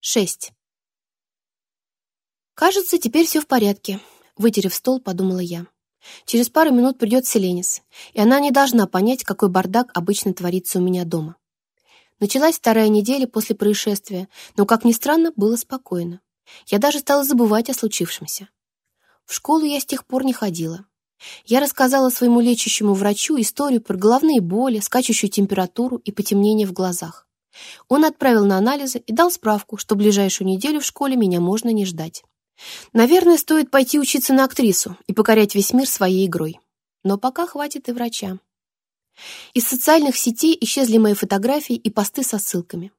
Шесть. «Кажется, теперь все в порядке», — вытерев стол, подумала я. «Через пару минут придет Селенис, и она не должна понять, какой бардак обычно творится у меня дома». Началась вторая неделя после происшествия, но, как ни странно, было спокойно. Я даже стала забывать о случившемся. В школу я с тех пор не ходила. Я рассказала своему лечащему врачу историю про головные боли, скачущую температуру и потемнение в глазах. Он отправил на анализы и дал справку, что ближайшую неделю в школе меня можно не ждать. Наверное, стоит пойти учиться на актрису и покорять весь мир своей игрой. Но пока хватит и врача. Из социальных сетей исчезли мои фотографии и посты со ссылками.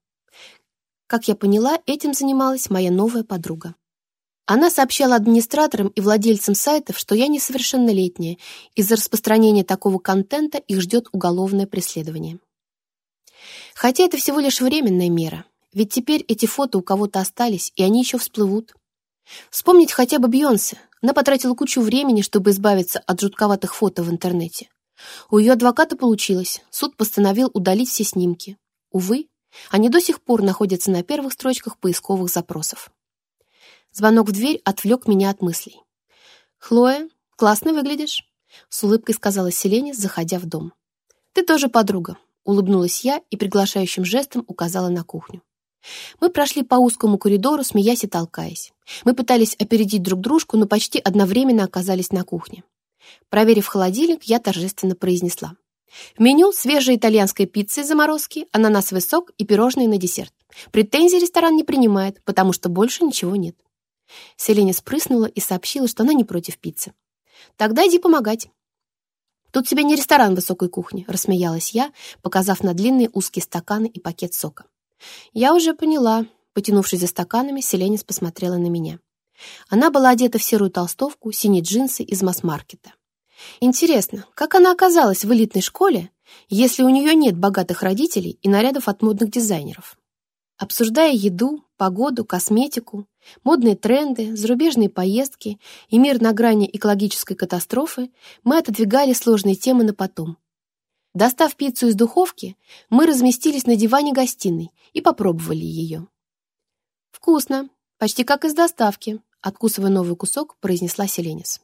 Как я поняла, этим занималась моя новая подруга. Она сообщала администраторам и владельцам сайтов, что я несовершеннолетняя, из-за распространения такого контента их ждет уголовное преследование. Хотя это всего лишь временная мера, ведь теперь эти фото у кого-то остались, и они еще всплывут. Вспомнить хотя бы Бьонсе. Она потратила кучу времени, чтобы избавиться от жутковатых фото в интернете. У ее адвоката получилось, суд постановил удалить все снимки. Увы, они до сих пор находятся на первых строчках поисковых запросов. Звонок в дверь отвлек меня от мыслей. «Хлоя, классно выглядишь», — с улыбкой сказала Селене, заходя в дом. «Ты тоже подруга. Улыбнулась я и приглашающим жестом указала на кухню. Мы прошли по узкому коридору, смеясь и толкаясь. Мы пытались опередить друг дружку, но почти одновременно оказались на кухне. Проверив холодильник, я торжественно произнесла. В меню свежая итальянская пицца из заморозки, ананасовый сок и пирожные на десерт. Претензий ресторан не принимает, потому что больше ничего нет. Селеня спрыснула и сообщила, что она не против пиццы. «Тогда иди помогать», «Тут тебе не ресторан высокой кухни», — рассмеялась я, показав на длинные узкие стаканы и пакет сока. «Я уже поняла», — потянувшись за стаканами, Селенис посмотрела на меня. Она была одета в серую толстовку, синие джинсы из масс-маркета. «Интересно, как она оказалась в элитной школе, если у нее нет богатых родителей и нарядов от модных дизайнеров?» Обсуждая еду, погоду, косметику, модные тренды, зарубежные поездки и мир на грани экологической катастрофы, мы отодвигали сложные темы на потом. Достав пиццу из духовки, мы разместились на диване гостиной и попробовали ее. «Вкусно, почти как из доставки», — откусывая новый кусок, произнесла Селенис.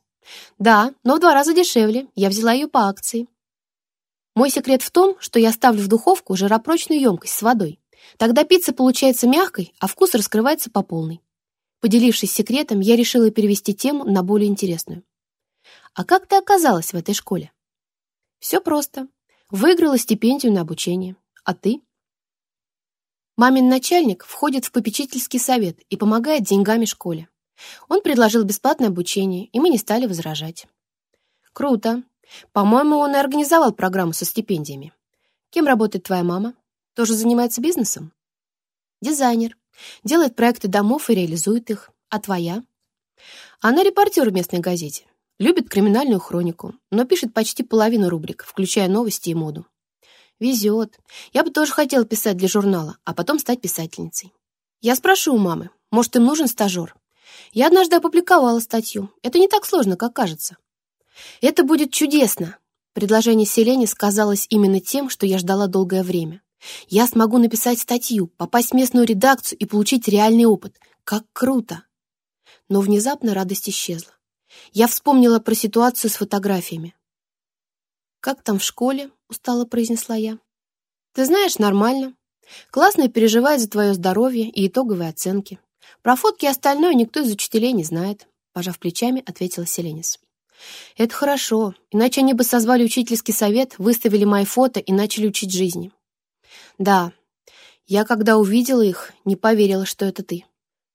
«Да, но в два раза дешевле, я взяла ее по акции». Мой секрет в том, что я ставлю в духовку жаропрочную емкость с водой. Тогда пицца получается мягкой, а вкус раскрывается по полной. Поделившись секретом, я решила перевести тему на более интересную. А как ты оказалась в этой школе? Все просто. Выиграла стипендию на обучение. А ты? Мамин начальник входит в попечительский совет и помогает деньгами школе. Он предложил бесплатное обучение, и мы не стали возражать. Круто. По-моему, он и организовал программу со стипендиями. Кем работает твоя мама? Тоже занимается бизнесом? Дизайнер. Делает проекты домов и реализует их. А твоя? Она репортер в местной газете. Любит криминальную хронику, но пишет почти половину рубрик, включая новости и моду. Везет. Я бы тоже хотела писать для журнала, а потом стать писательницей. Я спрошу у мамы, может, им нужен стажер? Я однажды опубликовала статью. Это не так сложно, как кажется. Это будет чудесно. Предложение Селени сказалось именно тем, что я ждала долгое время. Я смогу написать статью, попасть в местную редакцию и получить реальный опыт. Как круто! Но внезапно радость исчезла. Я вспомнила про ситуацию с фотографиями. «Как там в школе?» — устало произнесла я. «Ты знаешь, нормально. Классные переживают за твое здоровье и итоговые оценки. Про фотки и остальное никто из учителей не знает», — пожав плечами, ответила Селенис. «Это хорошо, иначе они бы созвали учительский совет, выставили мои фото и начали учить жизни. «Да. Я, когда увидела их, не поверила, что это ты.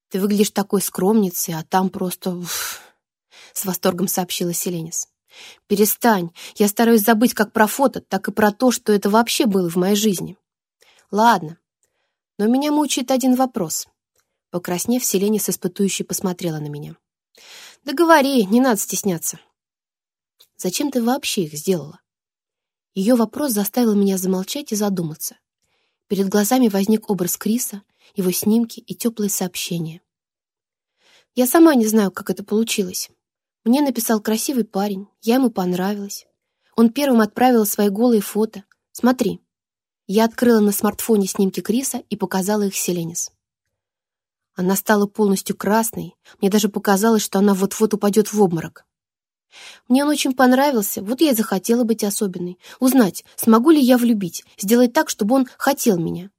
Ты выглядишь такой скромницей, а там просто...» Уф, С восторгом сообщила Селенис. «Перестань. Я стараюсь забыть как про фото, так и про то, что это вообще было в моей жизни». «Ладно. Но меня мучает один вопрос». Покраснев, Селенис испытующий посмотрела на меня. «Да говори, не надо стесняться». «Зачем ты вообще их сделала?» Ее вопрос заставил меня замолчать и задуматься. Перед глазами возник образ Криса, его снимки и теплые сообщения. Я сама не знаю, как это получилось. Мне написал красивый парень, я ему понравилась. Он первым отправил свои голые фото. Смотри. Я открыла на смартфоне снимки Криса и показала их Селенис. Она стала полностью красной, мне даже показалось, что она вот-вот упадет в обморок. Мне он очень понравился, вот я и захотела быть особенной, узнать, смогу ли я влюбить, сделать так, чтобы он хотел меня.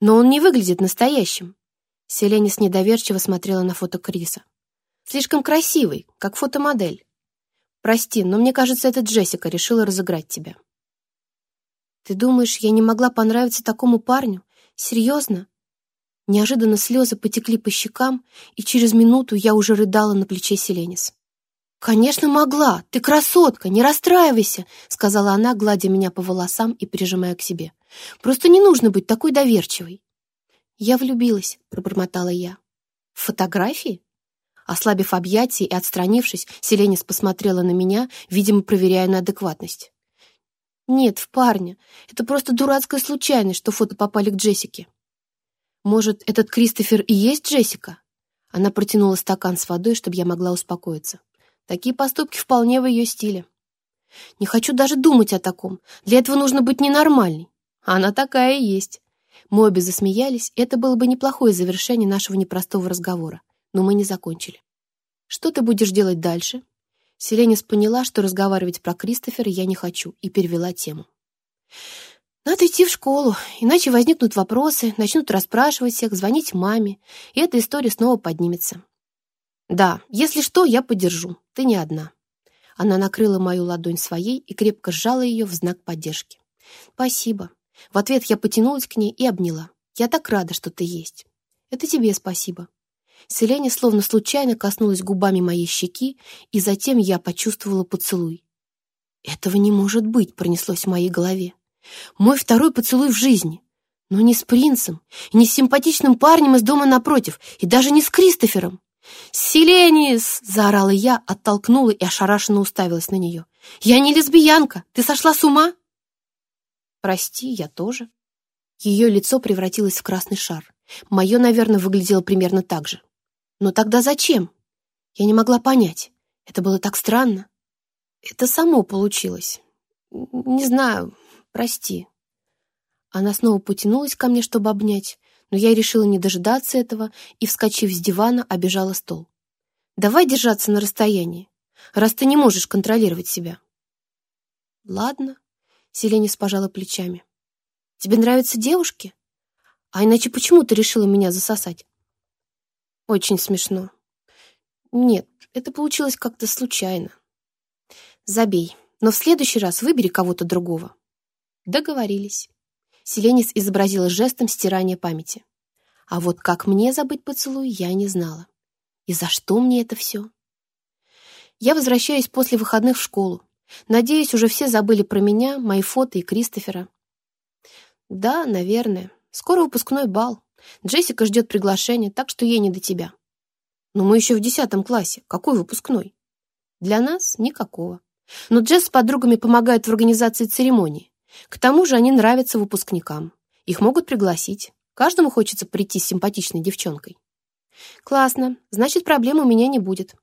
Но он не выглядит настоящим. Селенис недоверчиво смотрела на фото Криса. Слишком красивый, как фотомодель. Прости, но мне кажется, эта Джессика решила разыграть тебя. Ты думаешь, я не могла понравиться такому парню? Серьезно? Неожиданно слезы потекли по щекам, и через минуту я уже рыдала на плече Селенис. «Конечно могла! Ты красотка! Не расстраивайся!» — сказала она, гладя меня по волосам и прижимая к себе. «Просто не нужно быть такой доверчивой!» «Я влюбилась», — пробормотала я. «В фотографии?» Ослабив объятия и отстранившись, Селенис посмотрела на меня, видимо, проверяя на адекватность. «Нет, в парня. Это просто дурацкая случайность, что фото попали к Джессике». «Может, этот Кристофер и есть Джессика?» Она протянула стакан с водой, чтобы я могла успокоиться. Такие поступки вполне в ее стиле. Не хочу даже думать о таком. Для этого нужно быть ненормальной. А она такая и есть. Мы обе засмеялись, это было бы неплохое завершение нашего непростого разговора, но мы не закончили. Что ты будешь делать дальше? Селенис поняла, что разговаривать про Кристофера я не хочу, и перевела тему. Надо идти в школу, иначе возникнут вопросы, начнут расспрашивать всех, звонить маме, и эта история снова поднимется. Да, если что, я подержу. Ты не одна. Она накрыла мою ладонь своей и крепко сжала ее в знак поддержки. Спасибо. В ответ я потянулась к ней и обняла. Я так рада, что ты есть. Это тебе спасибо. Селене словно случайно коснулась губами моей щеки, и затем я почувствовала поцелуй. «Этого не может быть», — пронеслось в моей голове. «Мой второй поцелуй в жизни. Но не с принцем, не с симпатичным парнем из дома напротив, и даже не с Кристофером. «Селенис!» — заорала я, оттолкнула и ошарашенно уставилась на нее. «Я не лесбиянка! Ты сошла с ума?» «Прости, я тоже». Ее лицо превратилось в красный шар. Мое, наверное, выглядело примерно так же. Но тогда зачем? Я не могла понять. Это было так странно. Это само получилось. Не знаю, прости. Она снова потянулась ко мне, чтобы обнять, но я решила не дожидаться этого и, вскочив с дивана, обежала стол. «Давай держаться на расстоянии, раз ты не можешь контролировать себя». «Ладно», — Селенис пожала плечами. «Тебе нравятся девушки? А иначе почему ты решила меня засосать?» «Очень смешно». «Нет, это получилось как-то случайно». «Забей, но в следующий раз выбери кого-то другого». Договорились. Селенис изобразила жестом стирание памяти. А вот как мне забыть поцелуй, я не знала. И за что мне это все? Я возвращаюсь после выходных в школу. Надеюсь, уже все забыли про меня, мои фото и Кристофера. Да, наверное. Скоро выпускной бал. Джессика ждет приглашения, так что ей не до тебя. Но мы еще в десятом классе. Какой выпускной? Для нас никакого. Но Джесс с подругами помогают в организации церемонии. К тому же они нравятся выпускникам. Их могут пригласить. Каждому хочется прийти с симпатичной девчонкой. Классно, значит, проблем у меня не будет.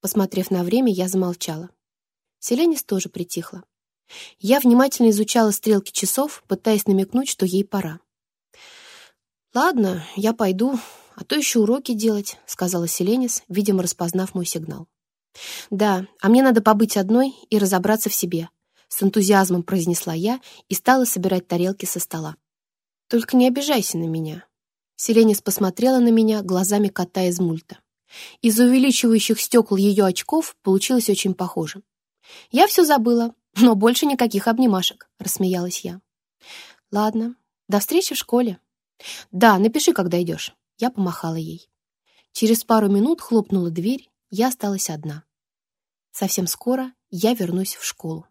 Посмотрев на время, я замолчала. Селенис тоже притихла. Я внимательно изучала стрелки часов, пытаясь намекнуть, что ей пора. «Ладно, я пойду, а то еще уроки делать», — сказала Селенис, видимо, распознав мой сигнал. «Да, а мне надо побыть одной и разобраться в себе, с энтузиазмом произнесла я и стала собирать тарелки со стола. «Только не обижайся на меня». Селенис посмотрела на меня глазами кота из мульта. Из увеличивающих стекол ее очков получилось очень похоже. «Я все забыла, но больше никаких обнимашек», — рассмеялась я. «Ладно, до встречи в школе». «Да, напиши, когда идешь». Я помахала ей. Через пару минут хлопнула дверь, я осталась одна. Совсем скоро я вернусь в школу.